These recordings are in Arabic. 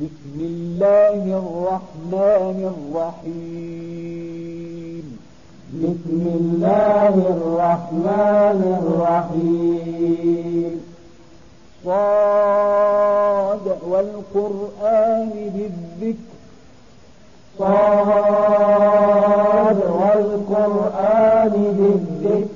بسم الله الرحمن الرحيم. بسم الله الرحمن الرحيم. صاد والقرآن بالذكر. صاد والقرآن بالذكر.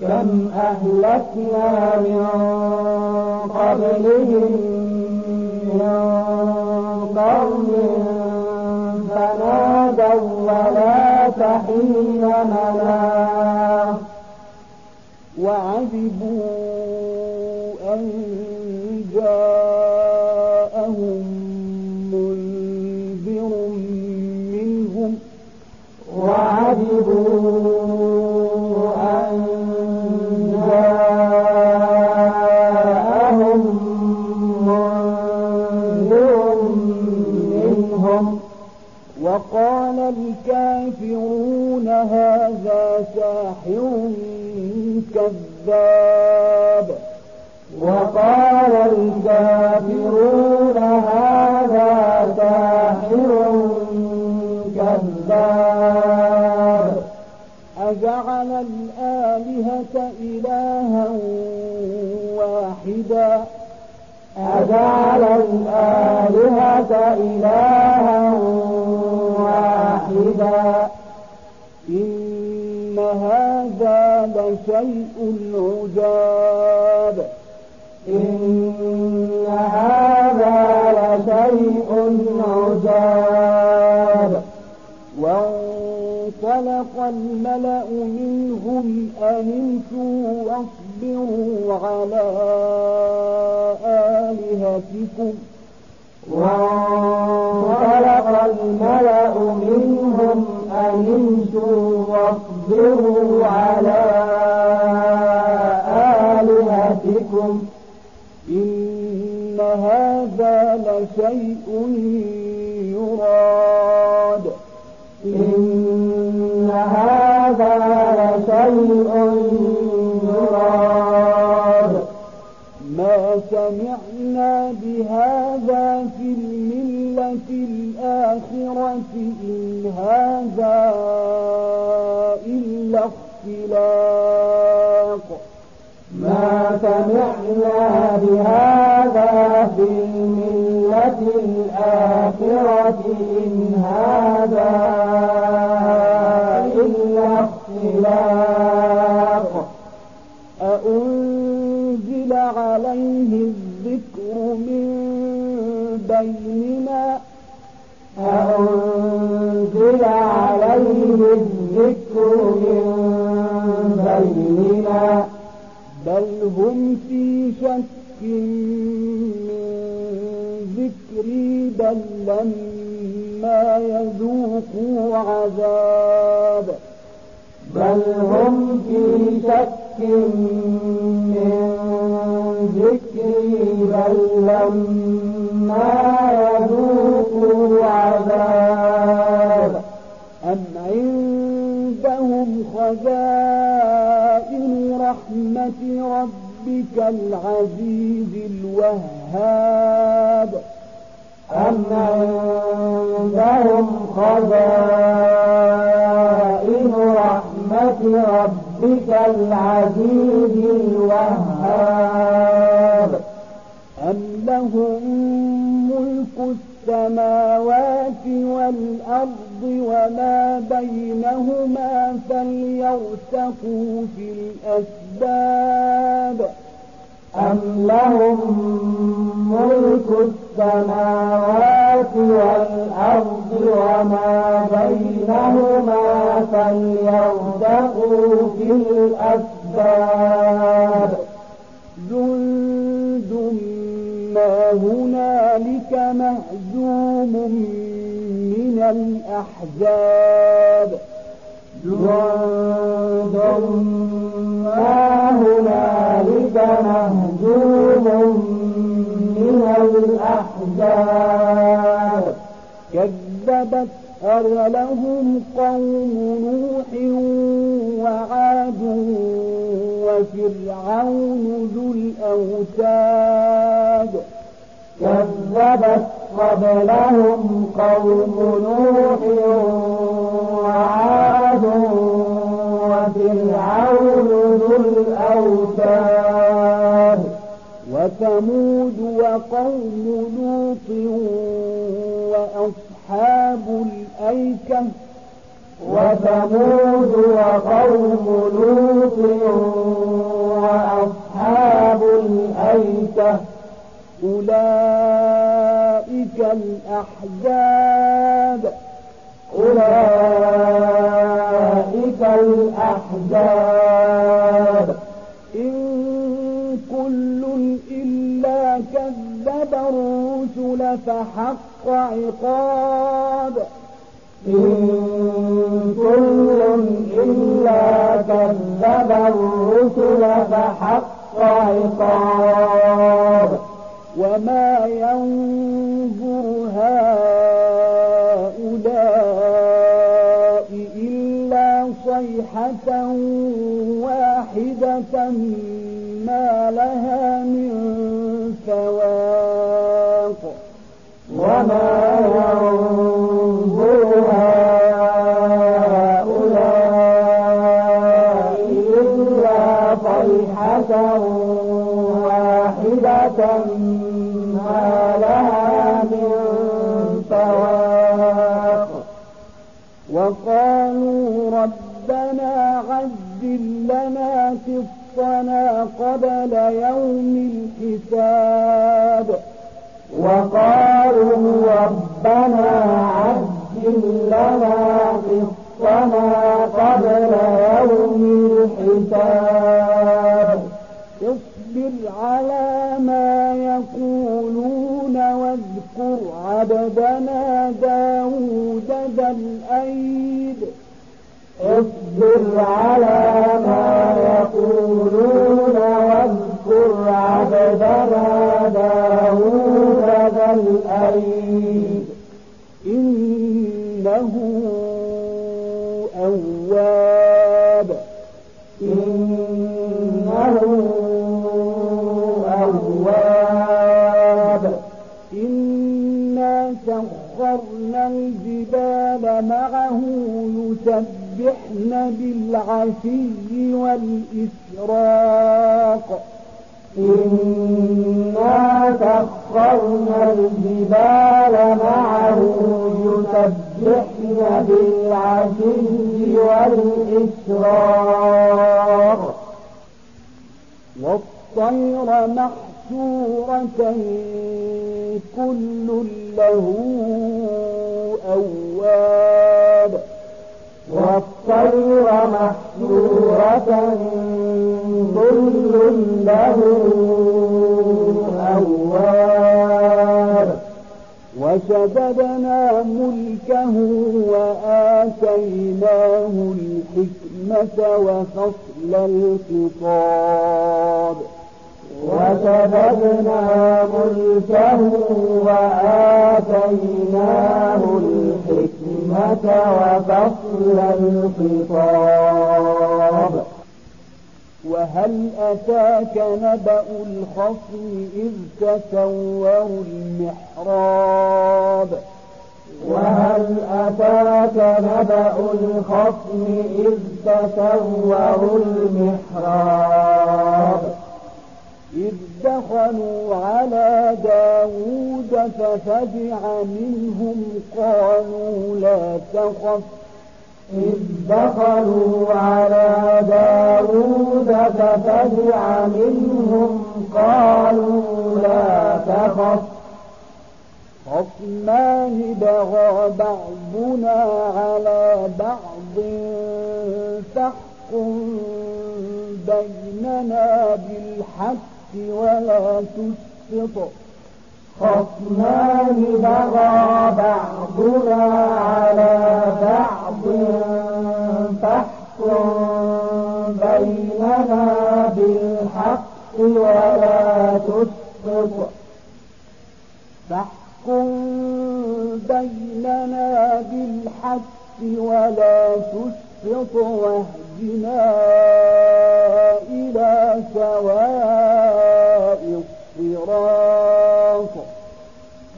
كم أهلكنا من قبلهم من قرن فنادوا ولا تحين مناص وعجبوا أن جاءهم منذر منهم. وعجبوا إن هذا لشيء يراد إن هذا لشيء يراد ما سمعنا بهذا في الملة الآخرة إن هذا إلا اختلاق ما سمعنا بهذا في الملة الآخرة إن هذا إلا اختلاق أأنزل عليه الذكر من بيننا أنزل عليه الذكر من بيننا بل هم في شك من ذكري بل لما يذوقوا عذاب. بل هم في شك من ذكري بل لما يذوقوا عذاب. أم عندهم خزائن رحمة ربك العزيز الوهاب أم عندهم خزائن رحمة ربك العزيز الوهاب أم لهم السماوات والأرض وما بينهما فليرتقوا في الأسباب. أم لهم ملك السماوات والأرض وما بينهما فليرتقوا في الأسباب. هنالك مهزوم من الأحزاب. جند ما هنالك مهزوم من الأحزاب. كذبت أرلهم قوم نوح وعاد وفرعون ذو الأوتاد. كذبت قبلهم قوم نوح وعاد وفرعون ذو الأوتاد وثمود وقوم لوط وأصحاب الأيكة وثمود وقوم لوط وأصحاب الأيكة أولئك الأحزاب. أولئك الأحزاب. إن كل إلا كذب الرسل فحق عقاب. إن كل إلا كذب الرسل فحق عقاب. وما ينظر هؤلاء إلا صيحة واحدة ما لها من فواق قبل يوم الحساب وقالوا ربنا عجل لنا قسطنا قبل يوم الحساب. اصبر على ما يقولون واذكر عبدنا داود ذا الأيد. اصبر على ما يقولون عبدنا داود ذا الأيد إنه أواب إنه أواب إنا سخرنا الجبال معه يسبحن بالعشي والإشراق إنا سخرنا الجبال معه يسبحن بالعشي والإشراق والطير محشورة كل له أواب والطير محشورة له وشددنا ملكه وآتيناه الحكمة وفصل الخطاب. وشددنا ملكه وآتيناه الحكمة وفصل الخطاب وهل أتاك نبأ الخصم إذ تسوروا المحراب وهل أتاك نبأ الخصم إذ تسوروا المحراب إذ دخلوا على داود ففزع منهم قالوا لا تخف. إذ دخلوا على داود ففزع منهم قالوا لا تخف. خصمان بغى بعضنا على بعض فاحكم بيننا بالحق. ولا تسقط. خصمان بغى بعضنا على بعض فاحكم بيننا بالحق ولا تسقط. فاحكم بيننا بالحق ولا تسقط. واهدنا إلى سواء الصراط.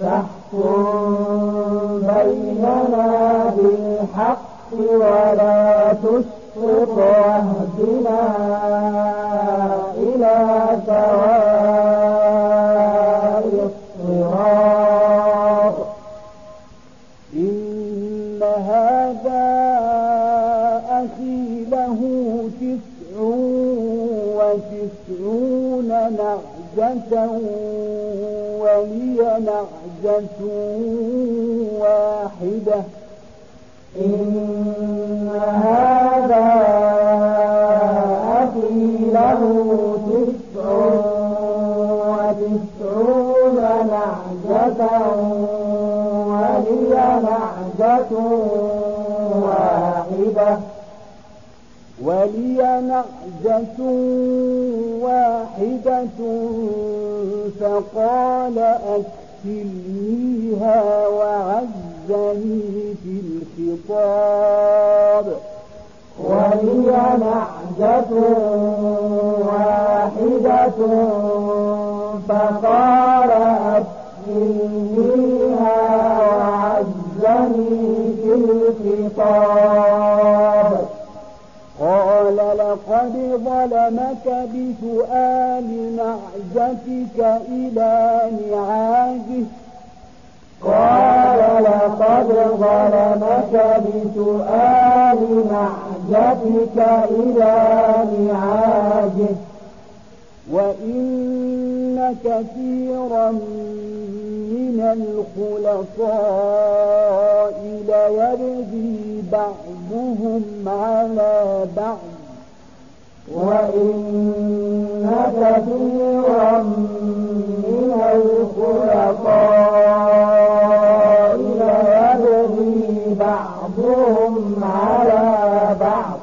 فاحكم بيننا بالحق ولا تسقط واهدنا إلى سواء نعجة ولي نعجة واحدة. إن هذا أخي له تسع وتسعون نعجة ولي نعجة واحدة. ولي نعجة واحدة فقال أكفلنيها وعزني في الخطاب. ولي نعجة واحدة فقال أكفلنيها وعزني في الخطاب. لقد ظلمك بسؤال نعجتك إلى نعاجه قال لقد ظلمك بسؤال نعجتك إلى نعاجه وإن كثيرا من الخلطاء ليبغي بعضهم على بعض وإن كثيرا من الخلطاء ليبغي بعضهم على بعض.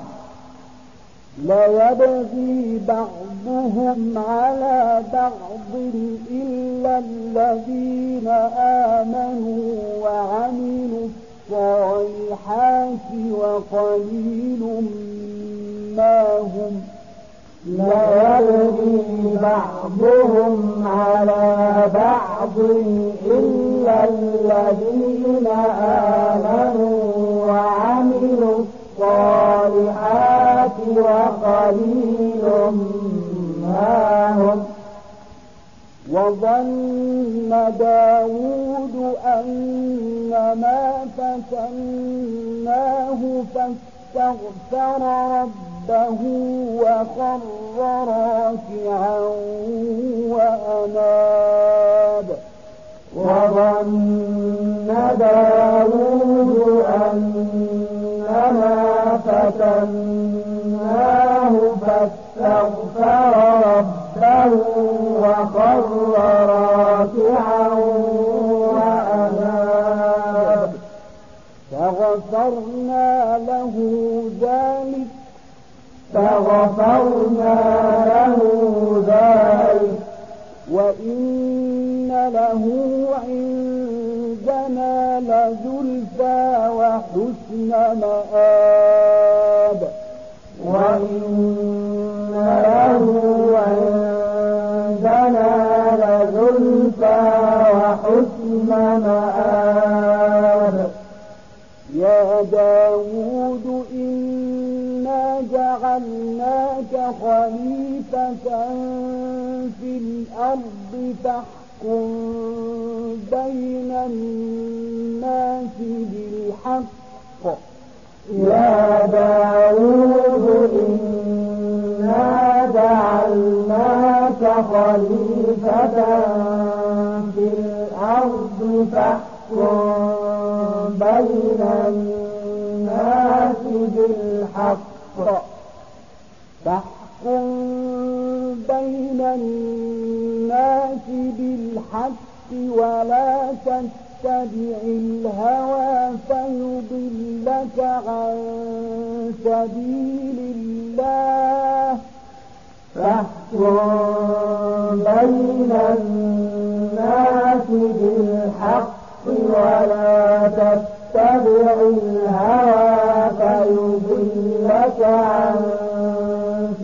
ليبغي بعضهم على بعض إلا الذين آمنوا وعملوا الصالحات وقليل ما هم ليبغي بعضهم على بعض إلا الذين آمنوا وعملوا الصالحات وقليل ما هم. وظن داود أنما فتناه فاستغفر ربه وخر راكعا وأناب. وظن داود أنما فتناه فاستغفر ربه وخر راكعا وأناب. فغفرنا له فغفرنا له ذلك. وإن له عندنا لزلفى وحسن مآب. وإن له عندنا لزلفى وحسن مآب. جعلناك خليفة في الأرض فاحكم بين الناس بالحق. يا داود إنا جعلناك خليفة في الأرض فاحكم بين الناس بالحق. فاحكم بين الناس بالحق ولا تتبع الهوى فيضلك عن سبيل الله. فاحكم بين الناس بالحق ولا تتبع الهوى فيضلك عن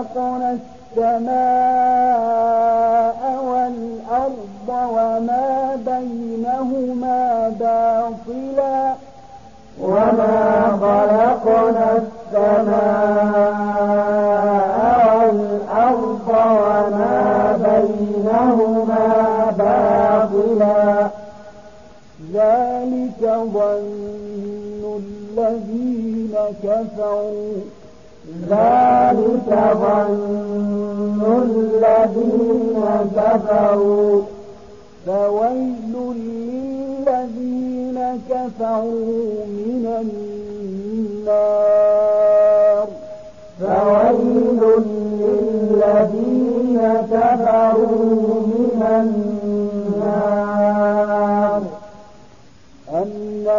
خلقنا السماء والأرض وما بينهما باطلا وما خلقنا السماء والأرض وما بينهما باطلا ذلك ظن الذين كفروا. ذلك ظن الذين كفروا. فويل للذين كفروا من النار. فويل للذين كفروا من النار.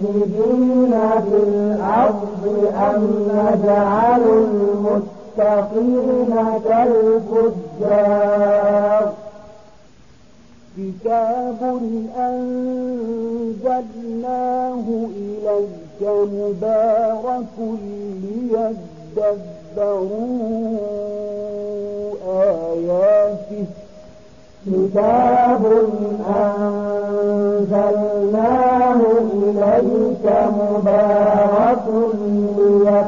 في الأرض أم نجعل المتقين كالفجار. كتاب أنزلناه إليك مبارك ليدبروا آياته. كتاب أنزلناه مبارك ليدبروا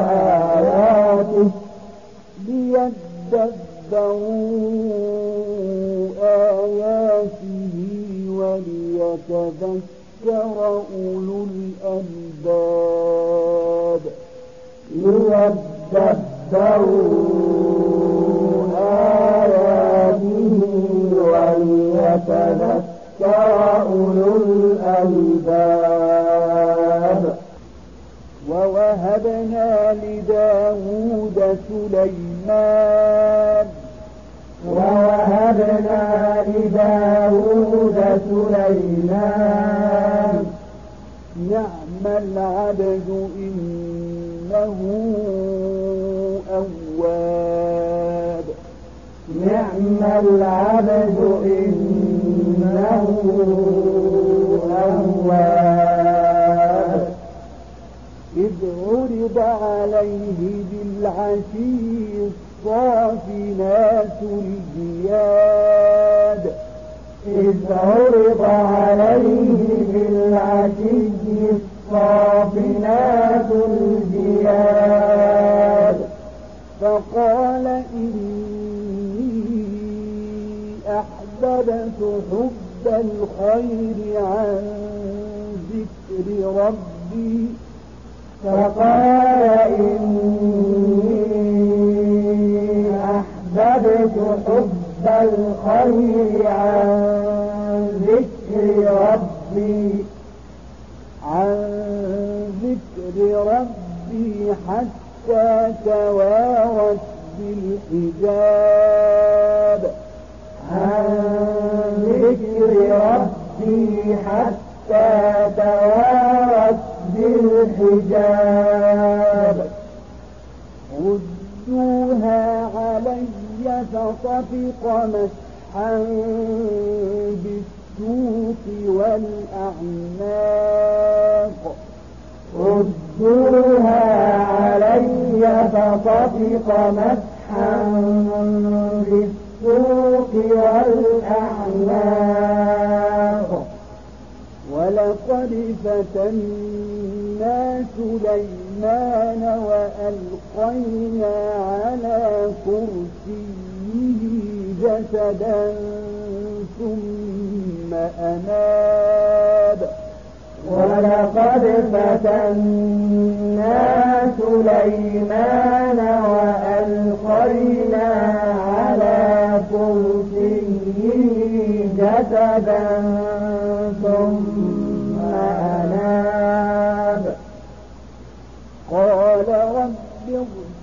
آياته ليدبروا آياته وليتذكر أولو الألباب ليدبروا آياته وليتذكر أولو الألباب. ووهبنا لداود سليمان. ووهبنا لداود سليمان. نعم العبد إنه أواب. نعم العبد إنه عليه بالعشي الصافنات إذ عرض عليه وألقينا على كرسيه جسدا ثم أناب ولقد فتنا سليمان وألقينا على كرسيه جسدا ثم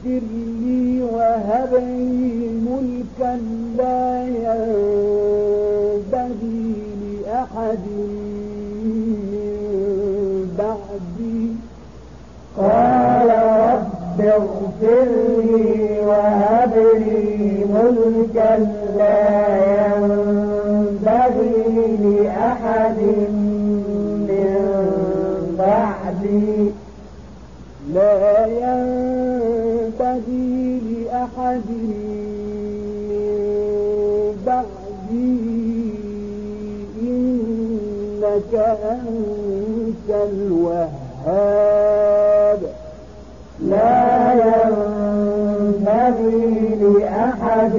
اغفر لي وهب لي ملكا لا ينبغي لأحد من بعدي. قال رب اغفر لي وهب لي ملكا لا أنت الوهاب. لا ينبغي لأحد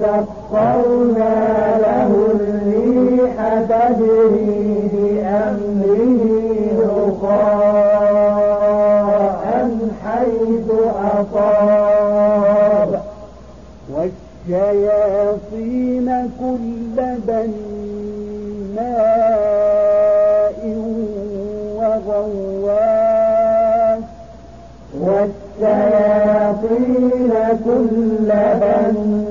فسخرنا له الريح تجري بأمره رخاء حيث أصاب. والشياطين كل بناء وغواص. والشياطين كل بناء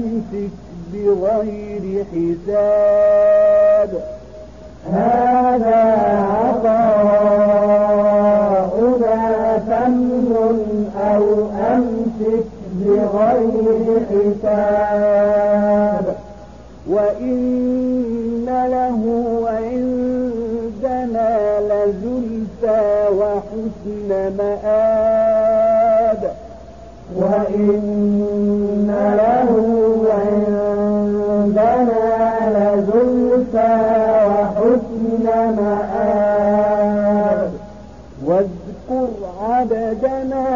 أمسك بغير حساب. هذا عطاؤنا فمن أو أمسك بغير حساب. وإن له عندنا لزلفى وحسن مآب. وإن لزلفى وحسن مآب. واذكر عبدنا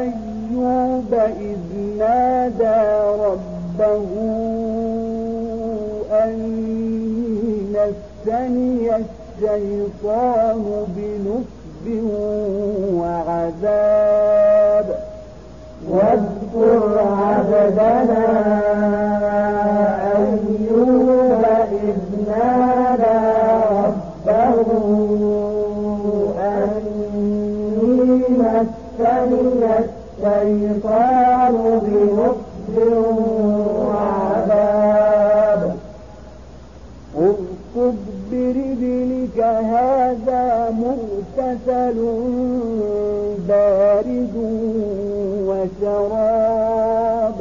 أيوب إذ نادى ربه أني مسني الشيطان بنصب وعذاب. واذكر عبدنا الشيطان بنصب وعذاب اركض برجلك هذا مغتسل بارد وشراب.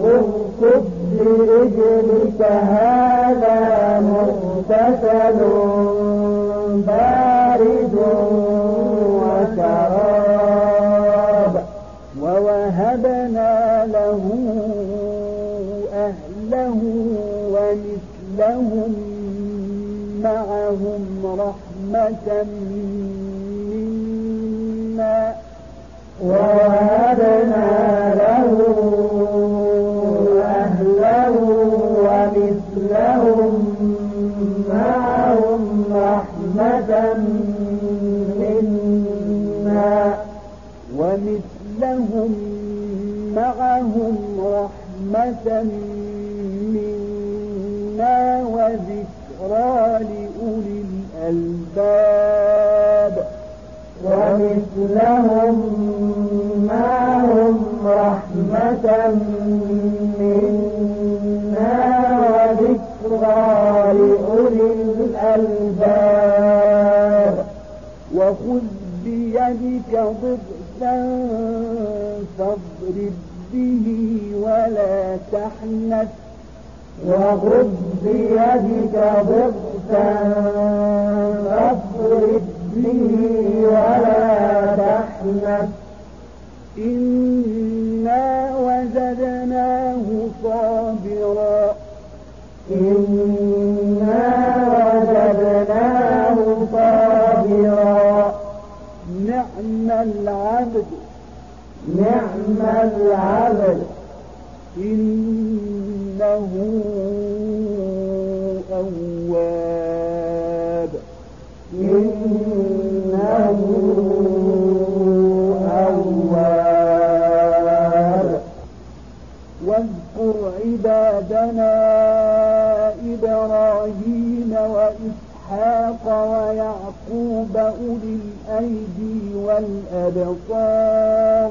اركض برجلك هذا مغتسل بارد ووهبنا له أهله ومثلهم لهم رحمة منا. ووهبنا له أهله ومثلهم معهم رحمة منا. ومثلهم معهم رحمة منا وذكرى لأولي الألباب. ومثلهم معهم رحمة منا وذكرى لأولي الألباب. وخذ بيدك ضغثا فاضرب به ولا تحنث. وخذ بيدك ضغثا فاضرب به ولا تحنث. إنا وجدناه صابرا. إنا وجدناه صابرا. نعم العبد. نعم العبد إنه أواب. إنه أواب. واذكر عبادنا إبراهيم وإسحاق ويعقوب أولي الأيدي والأبصار.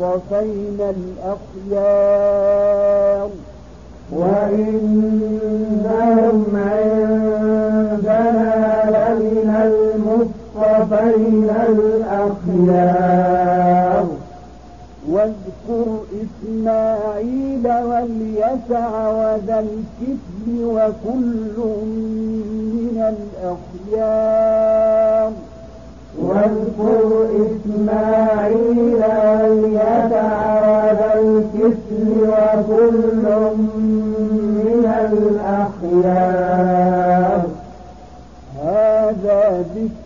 المصطفين الأخيار. وإنهم عندنا لمن المصطفين الأخيار. واذكر إسماعيل واليسع وذا الكفل وكل من الأخيار. واذكر إسماعيل واليسع وذا الكفل وكل من الأخيار. هذا ذكر.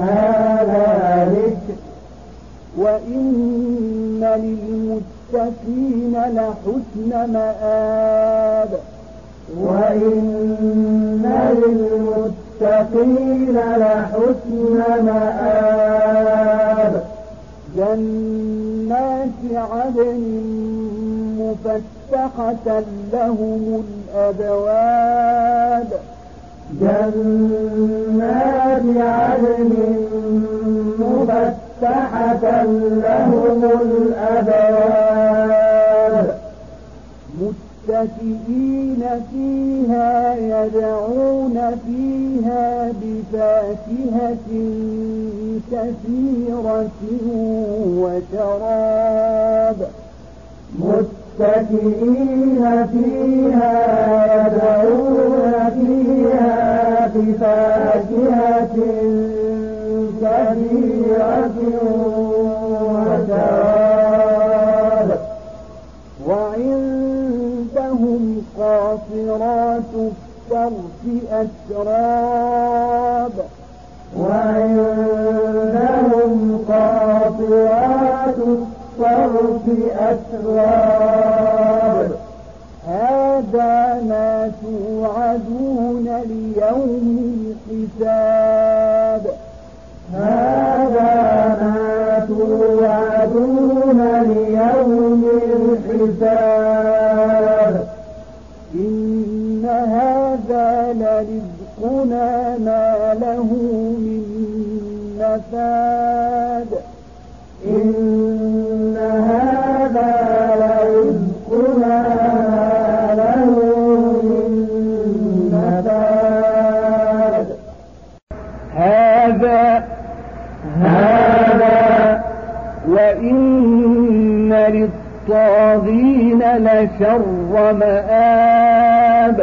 هذا ذكر. وإن للمتقين لحسن مآب. وإن للمتقين لحسن مآب. جنات عدن مفتحة لهم الأبواب. جنات عدن مفتحة لهم الأبواب. متكئين فيها يدعون فيها بفاكهة كثيرة وشراب. متكئين فيها يدعون فيها بفاكهة كثيرة وشراب. قاصرات الطرف أتراب وعندهم قاصرات الطرف أتراب هذا ما توعدون ليوم الحساب. هذا ما توعدون ليوم الحساب. رزقنا ما له من نفاد. إن هذا لرزقنا ما له من نفاد. هذا هذا وإن للطاغين لشر مآب.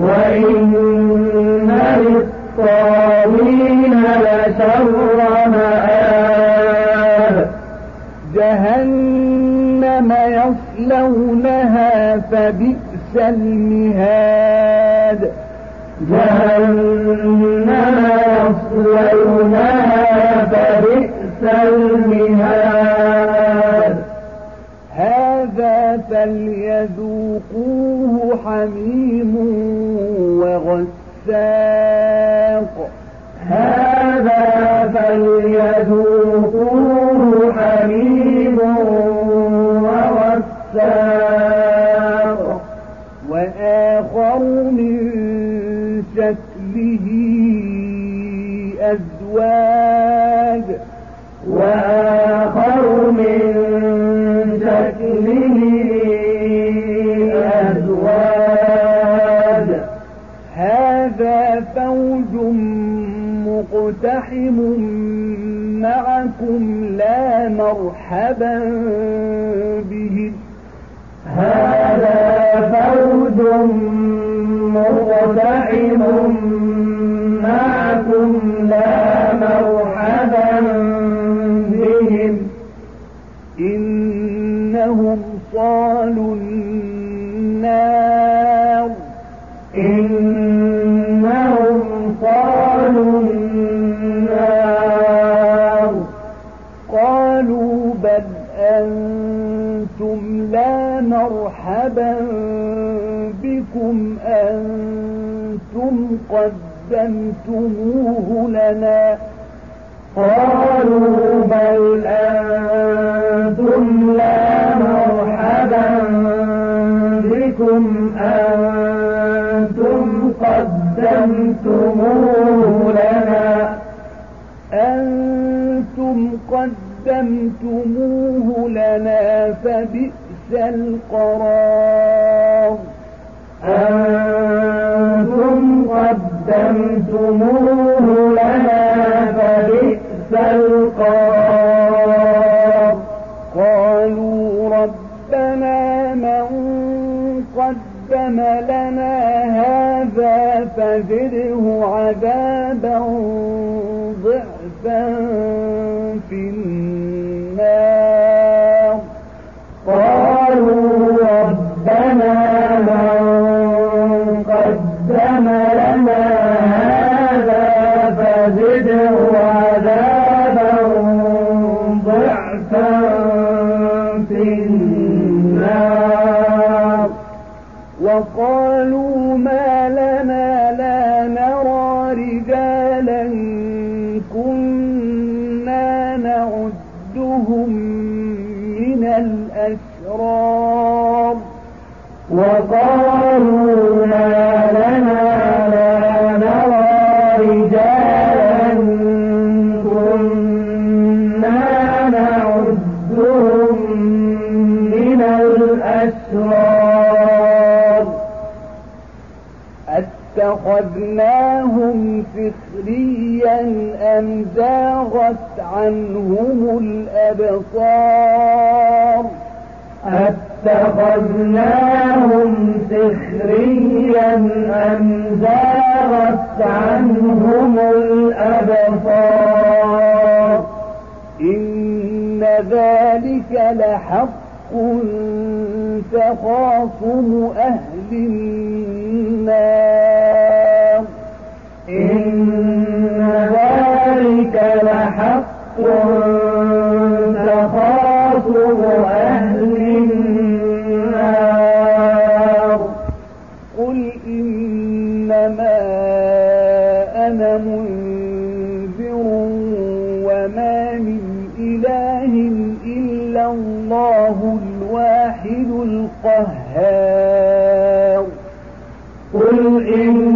وإن للطاغين لشر مآب جهنم يصلونها فبئس المهاد. جهنم يصلونها فبئس المهاد. هذا فليذوقوه حميم وغساق هذا فليذوقوه حميم وغساق. وآخر من شكله أزواج مقتحم معكم لا مرحبا بهم هذا فوج مقتحم معكم لا مرحبا مرحبا بكم أنتم قدمتموه لنا. قالوا بل أنتم لا مرحبا بكم. أنتم قدمتموه لنا. أنتم قدمتموه لنا فبئس القرار. أنتم قدمتموه زاغت عنهم إن ذلك لحق تخاصم أهل النار. إن ذلك لحق القهار. قل إنما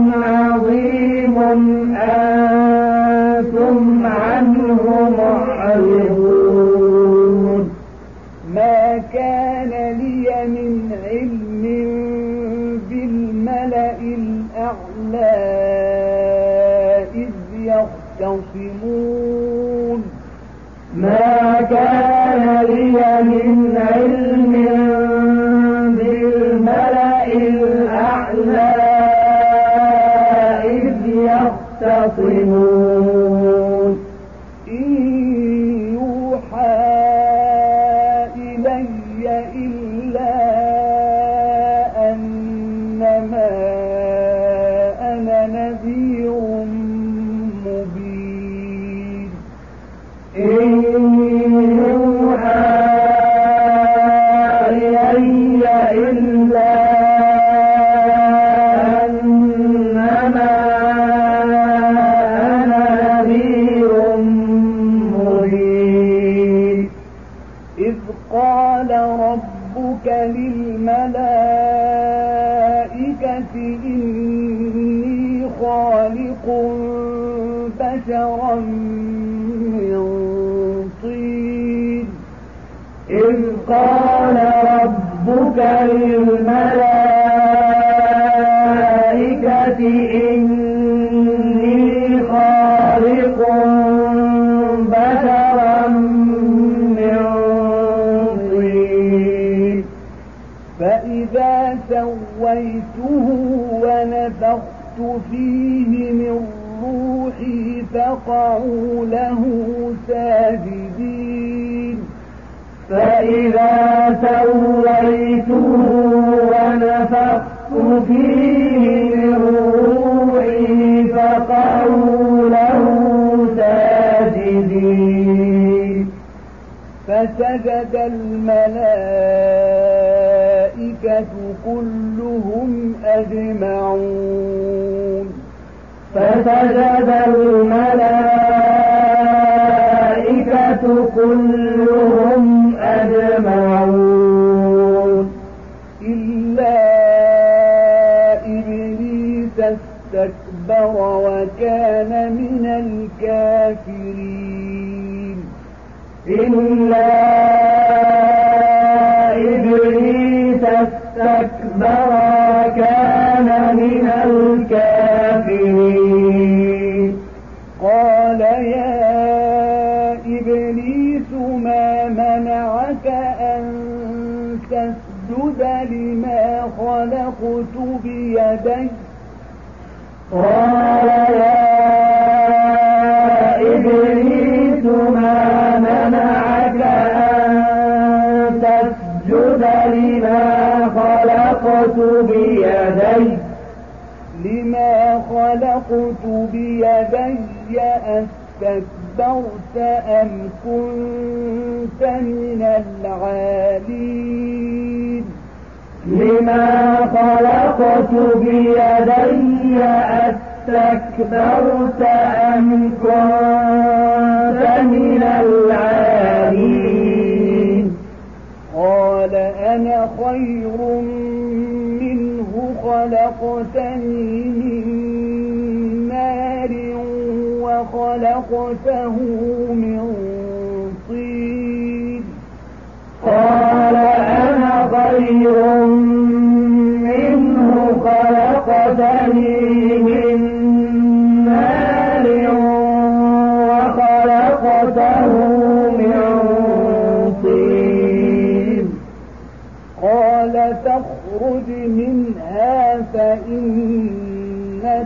أنتم عنه ما كان لي من علم بالملأ إذ ما كان لي من علم يختصمون قال ربك للملائكة إني خالق بشرا من طين. إذ قال ربك للملائكة ونفخت فيه من روحي فقعوا له ساجدين فإذا سويته ونفخت فيه من روحي فقعوا له ساجدين فسجد الملائكة كلهم أجمعون فسجد الملائكة كلهم أجمعون إلا إبليس استكبر وكان من الكافرين إلا استكبر وكان من الكافرين. قال يا إبليس ما منعك أن تسجد لما خلقت بيدي؟ قال يا بيدي لما خلقت بيدي أستكبرت أم كنت من العالين؟ لما خلقت بيدي أستكبرت أم كنت من العالين. قال أنا خير خلقتني من نار وخلقته من طين قال أنا خير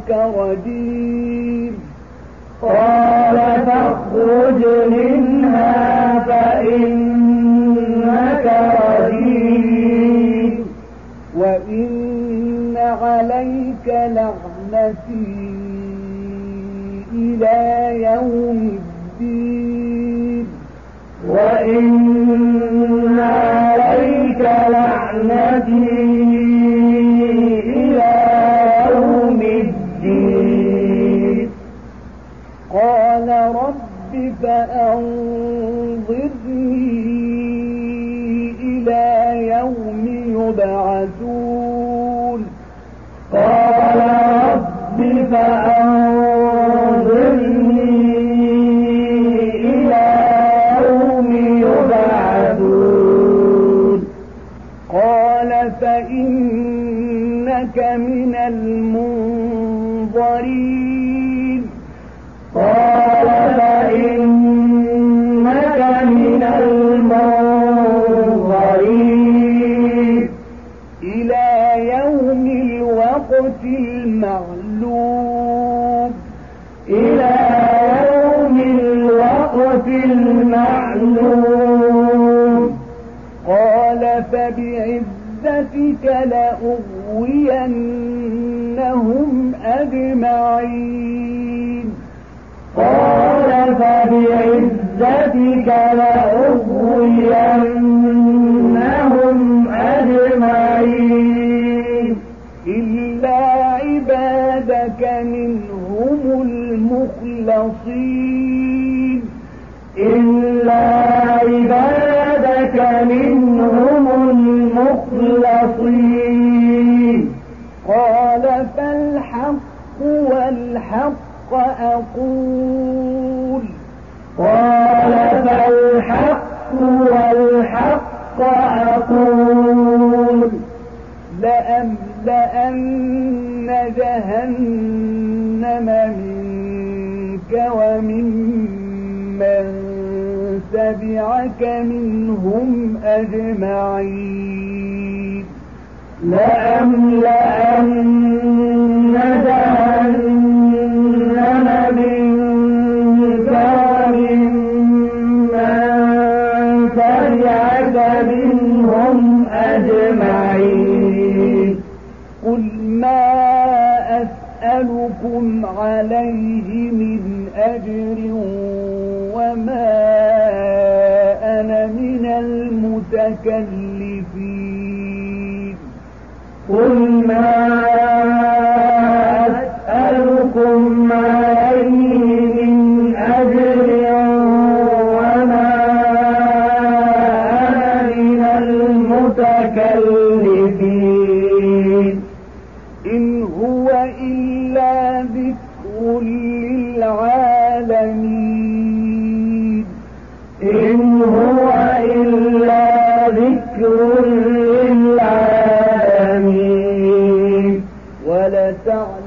ربك رجيم قال فاخرج منها فإنك رجيم وإن عليك لعنتي إلى يوم الدين. وإن عليك لعنتي فإنك من المنظرين. قال فإنك من المنظرين. إلى يوم الوقت المعلوم. إلى يوم الوقت المعلوم. قال فبعزتك لأغوينهم أجمعين. قال فبعزتك لأغوينهم أجمعين. إلا عبادك منهم المخلصين. إلا عبادك والحق أقول. قال فالحق والحق أقول. لأملأن جهنم منك وممن تبعك منهم أجمعين. لأملأن جهنم أسألكم عليه من أجر وما أنا من المتكلفين. قل ما